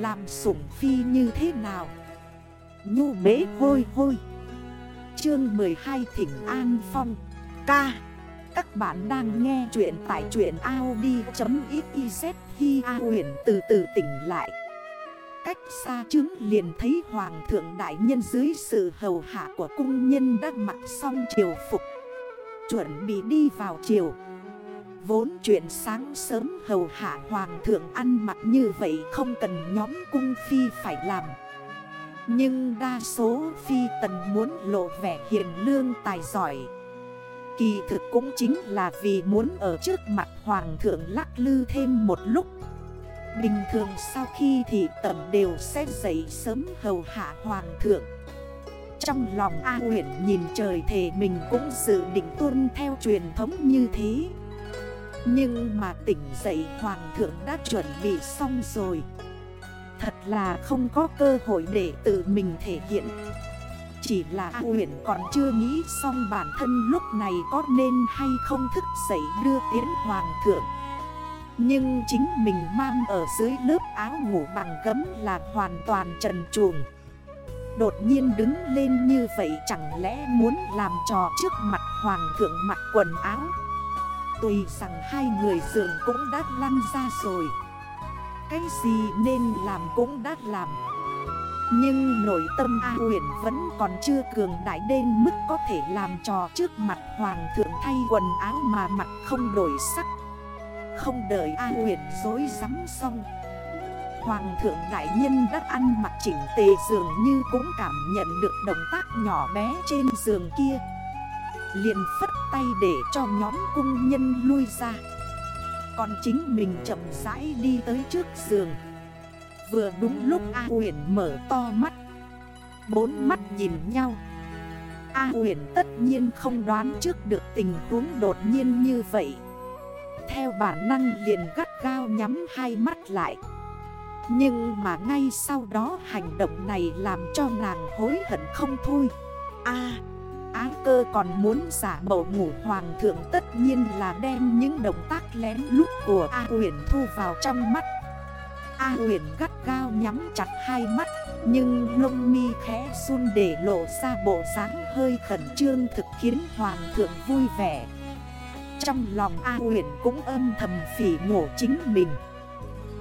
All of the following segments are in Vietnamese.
Làm sủng phi như thế nào? Nhu bế hôi hôi. Chương 12 Thỉnh An Phong. Ca. Các bạn đang nghe chuyện tại chuyện Audi.xyz Khi A huyền từ từ tỉnh lại. Cách xa chứng liền thấy Hoàng thượng Đại Nhân dưới sự hầu hạ của cung nhân đã mặc xong triều phục. Chuẩn bị đi vào triều. Vốn chuyện sáng sớm hầu hạ hoàng thượng ăn mặc như vậy không cần nhóm cung phi phải làm. Nhưng đa số phi tần muốn lộ vẻ hiền lương tài giỏi. Kỳ thực cũng chính là vì muốn ở trước mặt hoàng thượng lắc lư thêm một lúc. Bình thường sau khi thì tẩm đều sẽ dậy sớm hầu hạ hoàng thượng. Trong lòng A huyện nhìn trời thề mình cũng dự định tuân theo truyền thống như thế nhưng mà tỉnh dậy hoàng thượng đã chuẩn bị xong rồi. Thật là không có cơ hội để tự mình thể hiện. Chỉ là A huyện còn chưa nghĩ xong bản thân lúc này có nên hay không thức dậy đưa tiến hoàng thượng. Nhưng chính mình mang ở dưới lớp áo ngủ bằng gấm là hoàn toàn trần truồng. Đột nhiên đứng lên như vậy chẳng lẽ muốn làm trò trước mặt hoàng thượng mặc quần áo? Tùy rằng hai người giường cũng đã lăn ra rồi. Cái gì nên làm cũng đã làm. Nhưng nội tâm A huyền vẫn còn chưa cường đại đến mức có thể làm trò trước mặt hoàng thượng thay quần áo mà mặt không đổi sắc. Không đợi A huyền dối rắm xong, Hoàng thượng đại nhân đã ăn mặc chỉnh tề dường như cũng cảm nhận được động tác nhỏ bé trên giường kia liền phất tay để cho nhóm cung nhân lui ra. Còn chính mình chậm rãi đi tới trước giường. Vừa đúng lúc A huyền mở to mắt. Bốn mắt nhìn nhau. A huyền tất nhiên không đoán trước được tình huống đột nhiên như vậy. Theo bản năng liền gắt gao nhắm hai mắt lại. Nhưng mà ngay sau đó hành động này làm cho nàng hối hận không thôi. A Á cơ còn muốn giả mẫu ngủ hoàng thượng tất nhiên là đem những động tác lén lút của A huyền thu vào trong mắt. A huyền gắt gao nhắm chặt hai mắt, Nhưng lông mi khẽ run để lộ ra bộ dáng hơi khẩn trương thực khiến hoàng thượng vui vẻ. Trong lòng A huyền cũng âm thầm phỉ ngộ chính mình.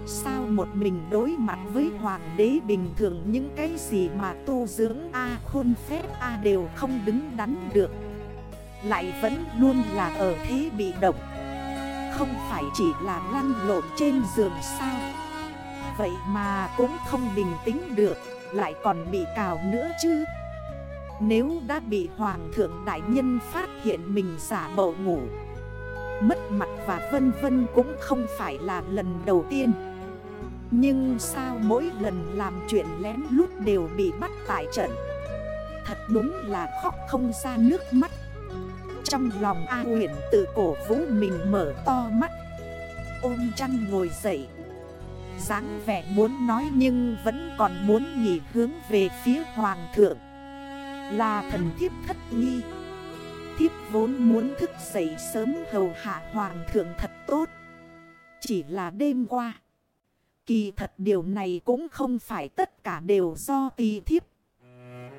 Sao một mình đối mặt với hoàng đế bình thường những cái gì mà tu dưỡng A khôn phép A đều không đứng đắn được. Lại vẫn luôn là ở thế bị động. Không phải chỉ là lăn lộn trên giường sao. Vậy mà cũng không bình tĩnh được, Lại còn bị cào nữa chứ. Nếu đã bị hoàng thượng đại nhân phát hiện mình giả bộ ngủ, Mất mặt và vân vân cũng không phải là lần đầu tiên nhưng sao mỗi lần làm chuyện lén lút đều bị bắt tại trận? Thật đúng là khóc không ra nước mắt. Trong lòng A huyền tự cổ vũ mình mở to mắt. Ôm chăn ngồi dậy. dáng vẻ muốn nói nhưng vẫn còn muốn nghỉ hướng về phía hoàng thượng. Là thần thiếp thất nghi. Thiếp vốn muốn thức dậy sớm hầu hạ hoàng thượng thật tốt. Chỉ là đêm qua Kỳ thật điều này cũng không phải tất cả đều do tì thiếp.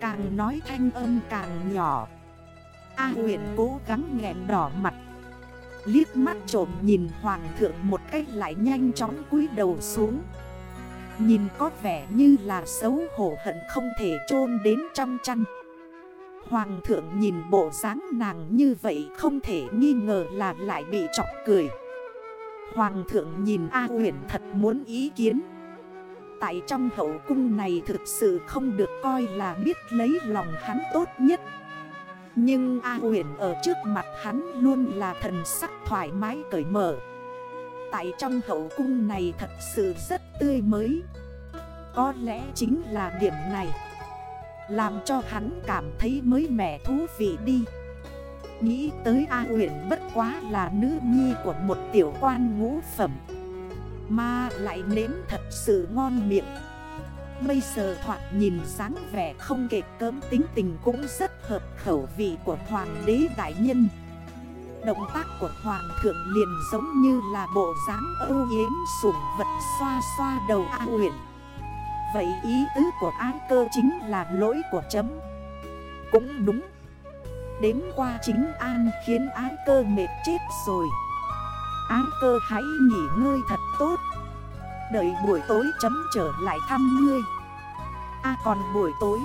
Càng nói thanh âm càng nhỏ. A huyện cố gắng nghẹn đỏ mặt. Liếc mắt trộm nhìn hoàng thượng một cách lại nhanh chóng cúi đầu xuống. Nhìn có vẻ như là xấu hổ hận không thể chôn đến trong chăn. Hoàng thượng nhìn bộ dáng nàng như vậy không thể nghi ngờ là lại bị chọc cười. Hoàng thượng nhìn A huyền thật muốn ý kiến. Tại trong hậu cung này thực sự không được coi là biết lấy lòng hắn tốt nhất. Nhưng A huyền ở trước mặt hắn luôn là thần sắc thoải mái cởi mở. Tại trong hậu cung này thật sự rất tươi mới. Có lẽ chính là điểm này, Làm cho hắn cảm thấy mới mẻ thú vị đi. Nghĩ tới A huyền bất quá là nữ nhi của một tiểu quan ngũ phẩm. Mà lại nếm thật sự ngon miệng. Bây giờ thoạt nhìn sáng vẻ không kể cơm tính tình cũng rất hợp khẩu vị của hoàng đế đại nhân. Động tác của hoàng thượng liền giống như là bộ dáng âu yếm sủng vật xoa xoa đầu A huyền Vậy ý tứ của an cơ chính là lỗi của chấm. Cũng đúng đến qua chính an khiến ái cơ mệt chết rồi. Ái cơ hãy nghỉ ngơi thật tốt. Đợi buổi tối chấm trở lại thăm ngươi. A còn buổi tối.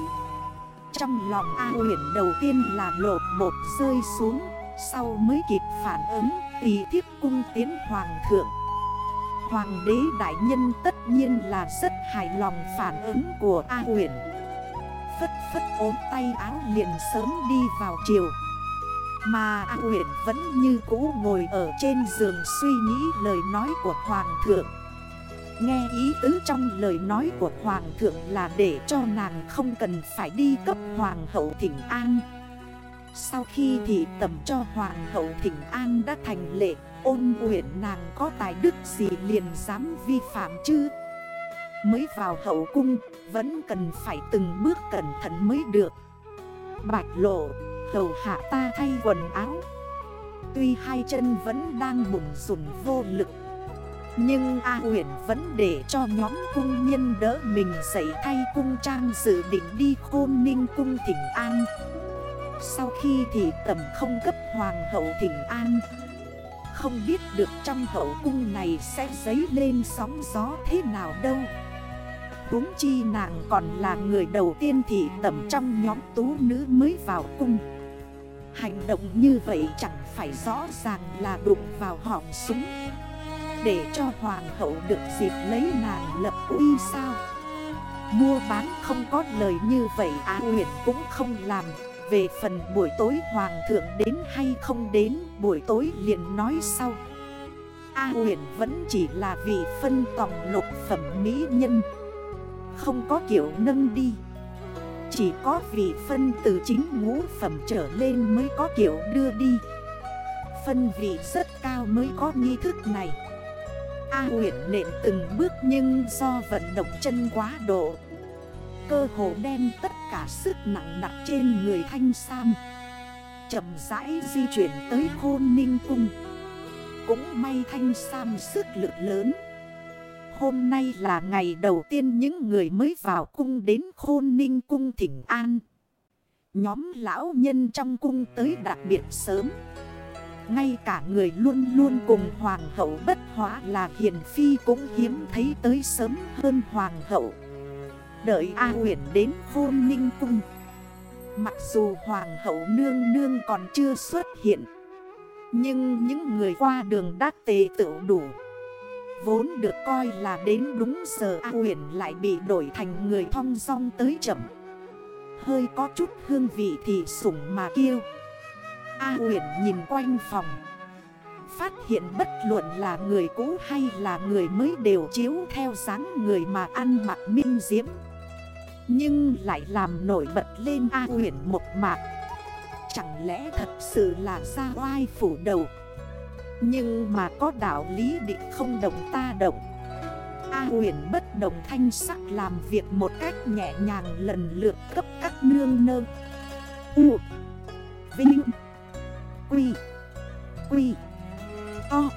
Trong lòng A huyền đầu tiên là lột bột rơi xuống, Sau mới kịp phản ứng Tì thiếp cung tiến hoàng thượng. Hoàng đế đại nhân tất nhiên là rất hài lòng phản ứng của A huyền. Phất phất ốm tay áo liền sớm đi vào chiều. Mà A Nguyễn vẫn như cũ ngồi ở trên giường suy nghĩ lời nói của Hoàng thượng. Nghe ý tứ trong lời nói của Hoàng thượng là để cho nàng không cần phải đi cấp Hoàng hậu thỉnh an. Sau khi thì tầm cho Hoàng hậu thỉnh an đã thành lệ, Ôn Nguyễn nàng có tài đức gì liền dám vi phạm chứ? Mới vào hậu cung, vẫn cần phải từng bước cẩn thận mới được. Bạch lộ, hầu hạ ta thay quần áo. Tuy hai chân vẫn đang bụng rùn vô lực, nhưng A uyển vẫn để cho nhóm cung nhân đỡ mình dậy thay cung trang dự định đi khôn ninh cung thỉnh an. Sau khi thì tầm không cấp hoàng hậu thỉnh an. Không biết được trong hậu cung này sẽ dấy lên sóng gió thế nào đâu. Đúng chi nàng còn là người đầu tiên thị tẩm trong nhóm tú nữ mới vào cung. Hành động như vậy chẳng phải rõ ràng là đụng vào họng súng. Để cho hoàng hậu được dịp lấy nàng lập uy sao? Mua bán không có lời như vậy Á huyền cũng không làm. Về phần buổi tối hoàng thượng đến hay không đến, Buổi tối liền nói sau. A huyền vẫn chỉ là vị phân tòng lục phẩm mỹ nhân. Không có kiểu nâng đi. Chỉ có vị phân từ chính ngũ phẩm trở lên mới có kiểu đưa đi. Phân vị rất cao mới có nghi thức này. A huyện nện từng bước nhưng do vận động chân quá độ. Cơ hồ đem tất cả sức nặng đặt trên người thanh sam. Chậm rãi di chuyển tới khôn ninh cung. Cũng may thanh sam sức lực lớn. Hôm nay là ngày đầu tiên những người mới vào cung đến khôn ninh cung thỉnh an. Nhóm lão nhân trong cung tới đặc biệt sớm. Ngay cả người luôn luôn cùng hoàng hậu bất hóa là hiền phi cũng hiếm thấy tới sớm hơn hoàng hậu. Đợi A huyển đến khôn ninh cung. Mặc dù hoàng hậu nương nương còn chưa xuất hiện, Nhưng những người qua đường đắc tề tự đủ. Vốn được coi là đến đúng giờ A huyền lại bị đổi thành người thong song tới chậm. Hơi có chút hương vị thì sủng mà kêu. A huyền nhìn quanh phòng. Phát hiện bất luận là người cũ hay là người mới đều chiếu theo dáng người mà ăn mặc minh diễm. Nhưng lại làm nổi bật lên A huyền một mạc. Chẳng lẽ thật sự là ra oai phủ đầu? Nhưng mà có đạo lý định không động ta động. A huyền bất đồng thanh sắc làm việc một cách nhẹ nhàng lần lượt cấp các nương nơ. U, Vinh, Quy Quy, o,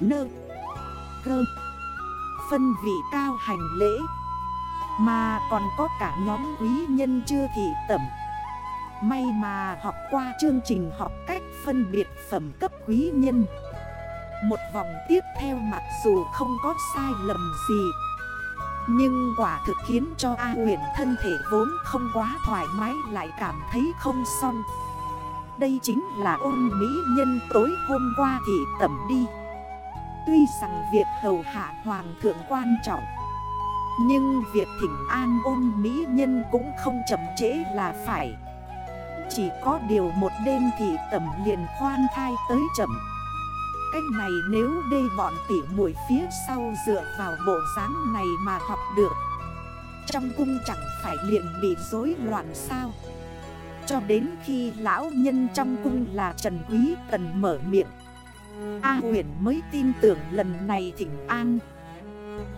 Nơ, Cơ. Phân vị cao hành lễ, Mà còn có cả nhóm quý nhân chưa thị tẩm. May mà học qua chương trình học cách phân biệt phẩm cấp quý nhân. Một vòng tiếp theo mặc dù không có sai lầm gì, Nhưng quả thực khiến cho A huyền thân thể vốn không quá thoải mái lại cảm thấy không xong đây chính là ôn mỹ nhân tối hôm qua thì tẩm đi. Tuy rằng việc hầu hạ hoàng thượng quan trọng, Nhưng việc thỉnh an ôn mỹ nhân cũng không chậm trễ là phải. Chỉ có điều một đêm thì tẩm liền khoan thai tới chậm. Cách này nếu đây bọn tỉ mũi phía sau dựa vào bộ dáng này mà học được, Trong cung chẳng phải liền bị rối loạn sao? Cho đến khi lão nhân trong cung là Trần Quý cần mở miệng, A huyền mới tin tưởng lần này thỉnh an.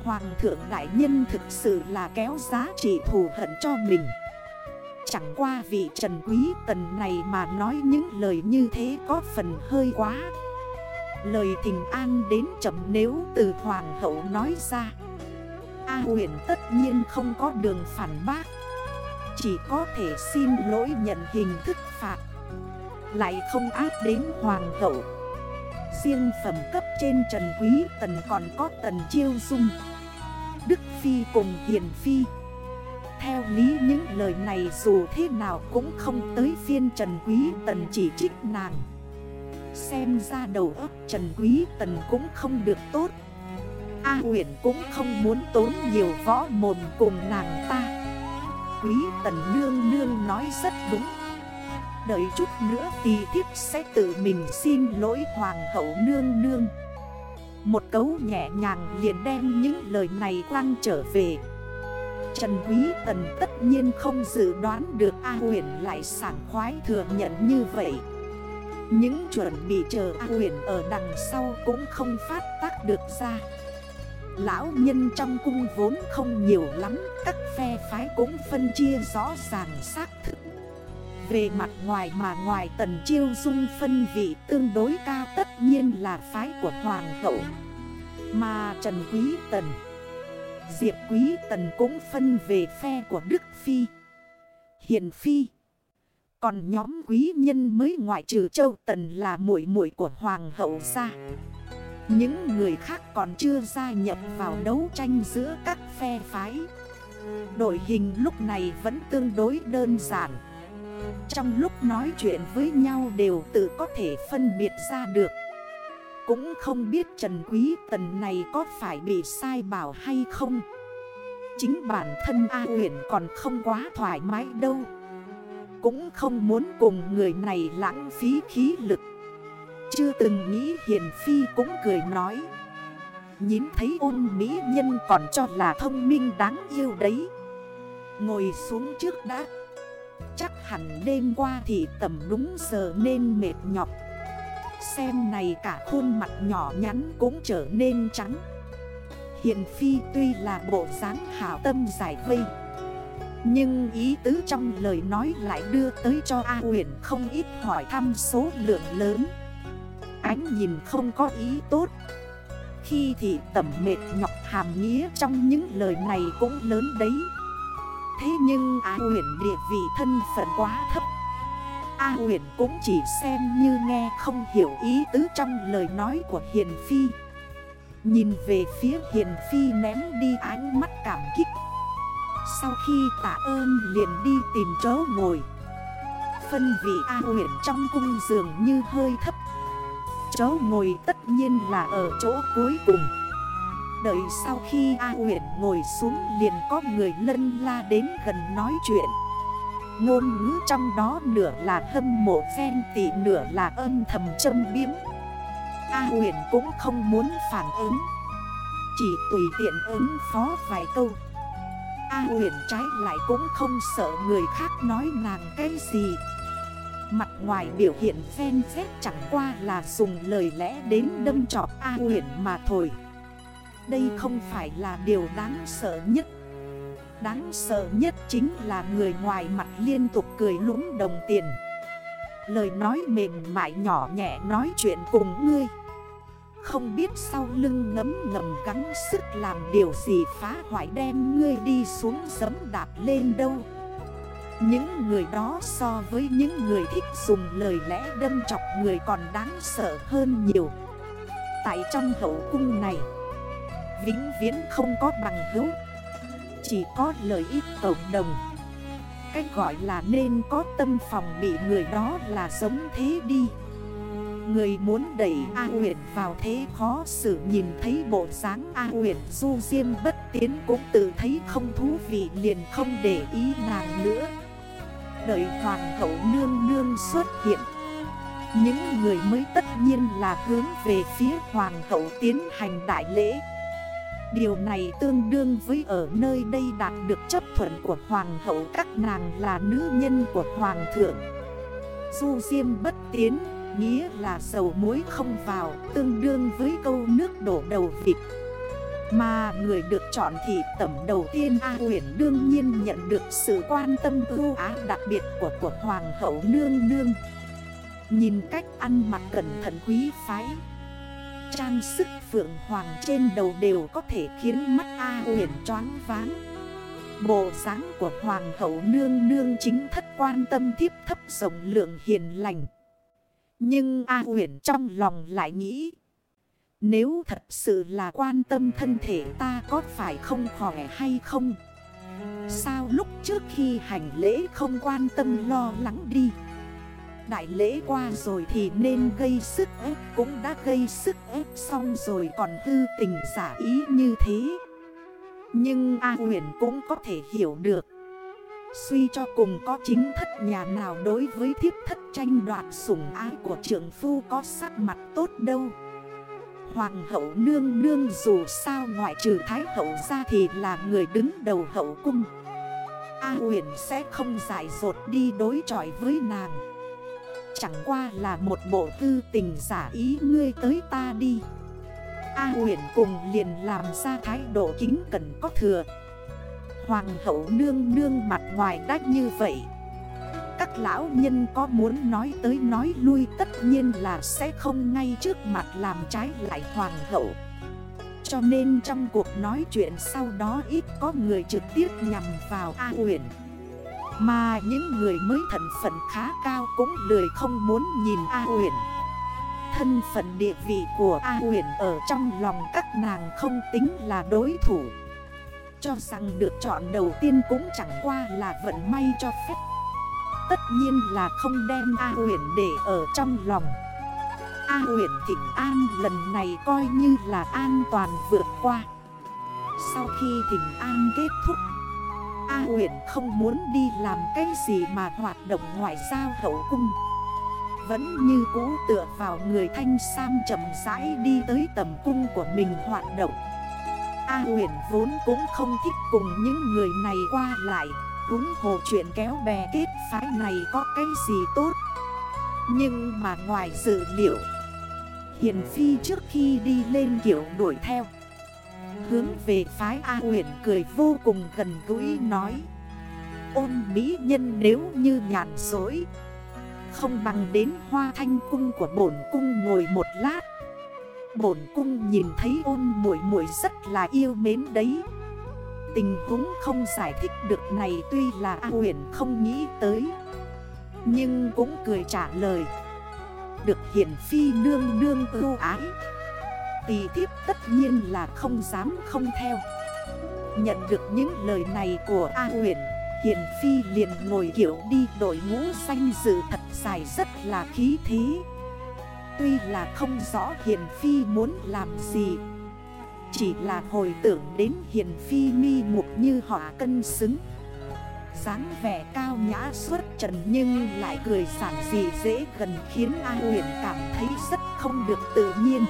Hoàng thượng đại nhân thực sự là kéo giá trị thù hận cho mình. Chẳng qua vị Trần Quý Tần này mà nói những lời như thế có phần hơi quá. Lời thỉnh an đến chậm nếu từ Hoàng hậu nói ra. A huyền tất nhiên không có đường phản bác. Chỉ có thể xin lỗi nhận hình thức phạt. Lại không áp đến hoàng hậu. Riêng phẩm cấp trên Trần Quý Tần còn có Tần Chiêu Dung, Đức Phi cùng Hiền Phi. Theo lý những lời này dù thế nào cũng không tới phiên Trần Quý Tần chỉ trích nàng. Xem ra đầu óc Trần Quý Tần cũng không được tốt. A huyền cũng không muốn tốn nhiều võ mồm cùng nàng ta. Quý Tần Nương Nương nói rất đúng. Đợi chút nữa Tì thiếp sẽ tự mình xin lỗi Hoàng hậu Nương Nương. Một cấu nhẹ nhàng liền đem những lời này quăng trở về. Trần Quý Tần tất nhiên không dự đoán được A huyền lại sảng khoái thừa nhận như vậy. Những chuẩn bị chờ A huyền ở đằng sau cũng không phát tác được ra. Lão nhân trong cung vốn không nhiều lắm, Các phe phái cũng phân chia rõ ràng xác thực. Về mặt ngoài mà ngoài tần chiêu dung phân vị tương đối cao Tất nhiên là phái của Hoàng hậu. Mà Trần Quý Tần Diệp Quý Tần cũng phân về phe của Đức Phi. Hiền Phi. Còn nhóm quý nhân mới ngoại trừ Châu Tần là muội muội của Hoàng hậu ra những người khác còn chưa gia nhập vào đấu tranh giữa các phe phái. Đội hình lúc này vẫn tương đối đơn giản. Trong lúc nói chuyện với nhau đều tự có thể phân biệt ra được. Cũng không biết Trần Quý Tần này có phải bị sai bảo hay không. Chính bản thân A huyền còn không quá thoải mái đâu. Cũng không muốn cùng người này lãng phí khí lực. Chưa từng nghĩ Hiền Phi cũng cười nói. Nhìn thấy ôn mỹ nhân còn cho là thông minh đáng yêu đấy. Ngồi xuống trước đã. Chắc hẳn đêm qua thì tầm đúng giờ nên mệt nhọc. Xem này cả khuôn mặt nhỏ nhắn cũng trở nên trắng. Hiền Phi tuy là bộ dáng hảo tâm giải vây, Nhưng ý tứ trong lời nói lại đưa tới cho A huyền không ít hỏi thăm số lượng lớn. Ánh nhìn không có ý tốt. Khi thì tẩm mệt nhọc hàm nghĩa trong những lời này cũng lớn đấy. Thế nhưng A huyền địa vị thân phận quá thấp. A huyền cũng chỉ xem như nghe không hiểu ý tứ trong lời nói của Hiền Phi. Nhìn về phía Hiền Phi ném đi ánh mắt cảm kích. Sau khi tạ ơn liền đi tìm chỗ ngồi. Phân vị A huyền trong cung giường như hơi thấp. Chỗ ngồi tất nhiên là ở chỗ cuối cùng. Đợi sau khi A huyện ngồi xuống liền có người lân la đến gần nói chuyện. Ngôn ngữ trong đó nửa là hâm mộ phen tị, nửa là âm thầm châm biếm. A huyền cũng không muốn phản ứng, Chỉ tùy tiện ứng phó vài câu. A huyền trái lại cũng không sợ người khác nói nàng cái gì. Mặt ngoài biểu hiện phen phép chẳng qua là dùng lời lẽ đến đâm trọt A huyền mà thôi. Đây không phải là điều đáng sợ nhất. Đáng sợ nhất chính là người ngoài mặt liên tục cười lúng đồng tiền. Lời nói mềm mại nhỏ nhẹ nói chuyện cùng ngươi. Không biết sau lưng ngấm ngầm gắng sức làm điều gì phá hoại đem ngươi đi xuống giấm đạp lên đâu. Những người đó so với những người thích dùng lời lẽ đâm chọc người còn đáng sợ hơn nhiều. Tại trong hậu cung này, Vĩnh viễn không có bằng hữu. Chỉ có lợi ích cộng đồng. Cách gọi là nên có tâm phòng bị người đó là giống thế đi. Người muốn đẩy A uyển vào thế khó xử nhìn thấy bộ dáng A uyển du diêm bất tiến cũng tự thấy không thú vị liền không để ý nàng nữa. Đợi hoàng hậu nương nương xuất hiện. Những người mới tất nhiên là hướng về phía hoàng hậu tiến hành đại lễ. Điều này tương đương với ở nơi đây đạt được chấp thuận của hoàng hậu, Các nàng là nữ nhân của hoàng thượng. Du diêm bất tiến, Nghĩa là dầu muối không vào, Tương đương với câu nước đổ đầu vịt. Mà người được chọn thì tẩm đầu tiên A huyền đương nhiên nhận được sự quan tâm ưu á đặc biệt của của Hoàng hậu Nương Nương. Nhìn cách ăn mặc cẩn thận quý phái trang sức phượng hoàng trên đầu đều có thể khiến mắt A huyền choáng váng. Bộ dáng của hoàng hậu nương nương chính thất quan tâm thiếp thấp rộng lượng hiền lành. Nhưng A huyền trong lòng lại nghĩ, Nếu thật sự là quan tâm thân thể ta có phải không khỏe hay không? Sao lúc trước khi hành lễ không quan tâm lo lắng đi? Đại lễ qua rồi thì nên gây sức ép, Cũng đã gây sức ép xong rồi còn hư tình giả ý như thế. Nhưng A huyền cũng có thể hiểu được. Suy cho cùng có chính thất nhà nào đối với thiếp thất tranh đoạt sủng ái của trưởng phu có sắc mặt tốt đâu. Hoàng hậu nương nương dù sao ngoại trừ thái hậu ra thì là người đứng đầu hậu cung. A huyền sẽ không giải rột đi đối chọi với nàng. Chẳng qua là một bộ tư tình giả ý ngươi tới ta đi. A huyền cùng liền làm ra thái độ kính cần có thừa. Hoàng hậu nương nương mặt ngoài đách như vậy. Các lão nhân có muốn nói tới nói lui tất nhiên là sẽ không ngay trước mặt làm trái lại hoàng hậu. Cho nên trong cuộc nói chuyện sau đó ít có người trực tiếp nhằm vào A huyền mà những người mới thần phận khá cao cũng lười không muốn nhìn A huyền Thân phận địa vị của A huyền ở trong lòng các nàng không tính là đối thủ. Cho rằng được chọn đầu tiên cũng chẳng qua là vận may cho phép. Tất nhiên là không đem A huyền để ở trong lòng. A huyền thịnh an lần này coi như là an toàn vượt qua. Sau khi thịnh an kết thúc A Uyển không muốn đi làm cái gì mà hoạt động ngoại giao hậu cung. Vẫn như cũ tựa vào người thanh sam chậm rãi đi tới tầm cung của mình hoạt động. A Uyển vốn cũng không thích cùng những người này qua lại. Húng hồ chuyện kéo bè kết phái này có cái gì tốt. Nhưng mà ngoài dự liệu, Hiền Phi trước khi đi lên kiểu đuổi theo Hướng về phái A huyền cười vô cùng gần gũi nói. Ôn mỹ nhân nếu như nhàn dối Không bằng đến hoa thanh cung của bổn cung ngồi một lát. Bổn cung nhìn thấy ôn muội muội rất là yêu mến đấy. Tình huống không giải thích được này tuy là A huyền không nghĩ tới, Nhưng cũng cười trả lời. Được hiển phi nương nương ưu ái. Tì thiếp tất nhiên là không dám không theo. Nhận được những lời này của A huyền Hiền Phi liền ngồi kiểu đi đội ngũ xanh dự thật dài rất là khí thế. Tuy là không rõ Hiền Phi muốn làm gì, Chỉ là hồi tưởng đến Hiền Phi mi mục như họ cân xứng. dáng vẻ cao nhã suốt trần nhưng lại cười sản dị dễ gần khiến A huyền cảm thấy rất không được tự nhiên.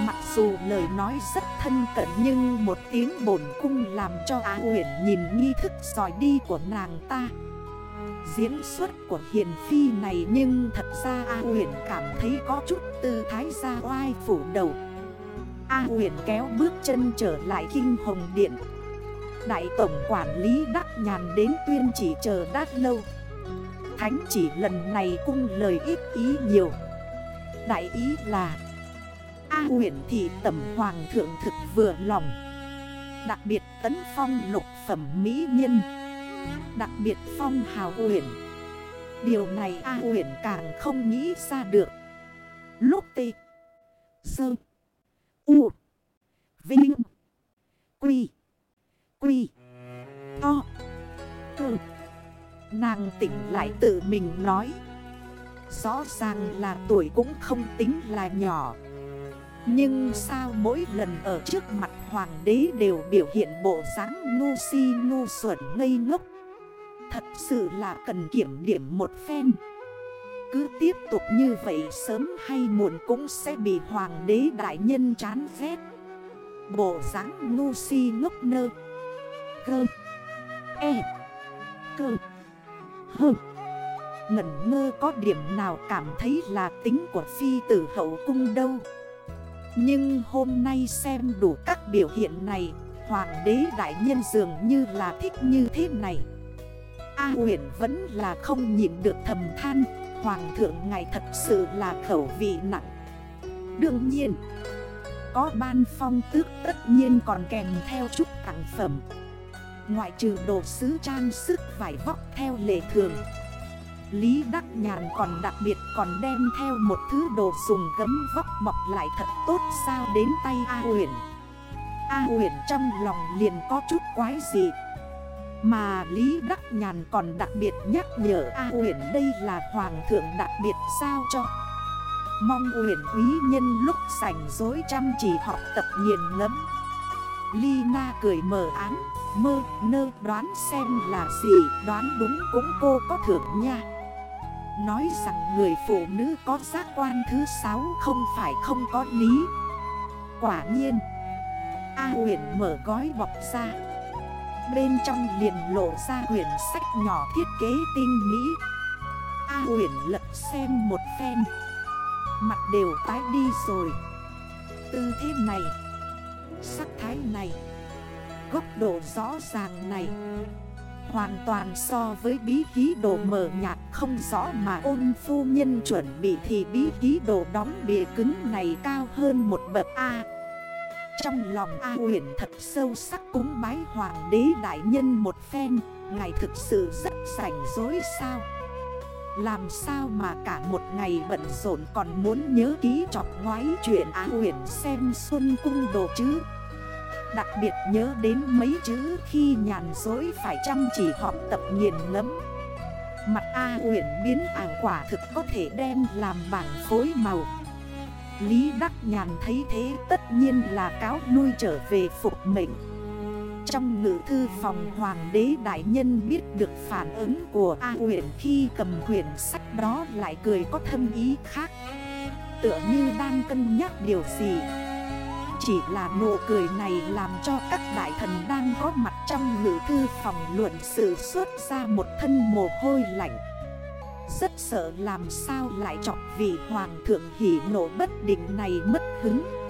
Mặc dù lời nói rất thân cận nhưng một tiếng bổn cung làm cho Á Huyền nhìn nghi thức giỏi đi của nàng ta. Diễn xuất của Hiền Phi này nhưng thật ra A Huyền cảm thấy có chút tư thái ra oai phủ đầu. A Huyền kéo bước chân trở lại kinh hồng điện. Đại tổng quản lý đắc nhàn đến tuyên chỉ chờ đát lâu. Thánh chỉ lần này cung lời ít ý nhiều. Đại ý là A huyện thị tẩm hoàng thượng thực vừa lòng. Đặc biệt tấn phong lục phẩm mỹ nhân. Đặc biệt phong hào huyện Điều này A huyện càng không nghĩ ra được. Lúc tê, Sơ, U, Vinh, Quy Quy, To, Cơ. Nàng tỉnh lại tự mình nói. Rõ ràng là tuổi cũng không tính là nhỏ nhưng sao mỗi lần ở trước mặt hoàng đế đều biểu hiện bộ dáng ngu si ngu xuẩn ngây ngốc? Thật sự là cần kiểm điểm một phen. Cứ tiếp tục như vậy sớm hay muộn cũng sẽ bị hoàng đế đại nhân chán ghét. Bộ dáng ngu si ngốc nơ. Gơ E. Cơ. Hơ. Ngẩn ngơ có điểm nào cảm thấy là tính của phi tử hậu cung đâu? Nhưng hôm nay xem đủ các biểu hiện này, Hoàng đế đại nhân dường như là thích như thế này. A huyền vẫn là không nhìn được thầm than, Hoàng thượng ngài thật sự là khẩu vị nặng. Đương nhiên, Có ban phong tước tất nhiên còn kèm theo chút tặng phẩm. Ngoại trừ đồ sứ trang sức vải vóc theo lệ thường Lý Đắc Nhàn còn đặc biệt còn đem theo một thứ đồ dùng gấm vóc bọc lại thật tốt sao đến tay A huyền A huyền trong lòng liền có chút quái gì Mà Lý Đắc Nhàn còn đặc biệt nhắc nhở A huyền đây là hoàng thượng đặc biệt sao cho. Mong huyền quý nhân lúc sảnh dối chăm chỉ học tập nghiền ngẫm. Ly Na cười mở án Mơ nơ đoán xem là gì, Đoán đúng cũng cô có thưởng nha. Nói rằng người phụ nữ có giác quan thứ sáu không phải không có lý. Quả nhiên, A huyền mở gói bọc ra. Bên trong liền lộ ra quyển sách nhỏ thiết kế tinh mỹ. A huyền lật xem một phen. Mặt đều tái đi rồi. Tư thế này, Sắc thái này, Góc độ rõ ràng này Hoàn toàn so với bí khí đồ mở nhạt không rõ mà ôn phu nhân chuẩn bị thì bí khí đồ đóng bìa cứng này cao hơn một bậc A. Trong lòng A huyền thật sâu sắc cúng bái hoàng đế đại nhân một phen, ngài thực sự rất sảnh dối sao. Làm sao mà cả một ngày bận rộn còn muốn nhớ ký chọc ngoái chuyện A huyền xem xuân cung đồ chứ. Đặc biệt nhớ đến mấy chữ khi nhàn dối phải chăm chỉ học tập nghiền ngẫm. Mặt A uyển biến ảo quả thực có thể đem làm bảng phối màu. Lý Đắc Nhàn thấy thế tất nhiên là cáo lui trở về phục mệnh. Trong ngữ thư phòng Hoàng đế Đại Nhân biết được phản ứng của A huyện khi cầm quyển sách đó lại cười có thâm ý khác. Tựa như đang cân nhắc điều gì chỉ là nụ cười này làm cho các đại thần đang có mặt trong ngữ thư phòng luận sự xuất ra một thân mồ hôi lạnh. Rất sợ làm sao lại chọc vì hoàng thượng hỉ nộ bất định này mất hứng.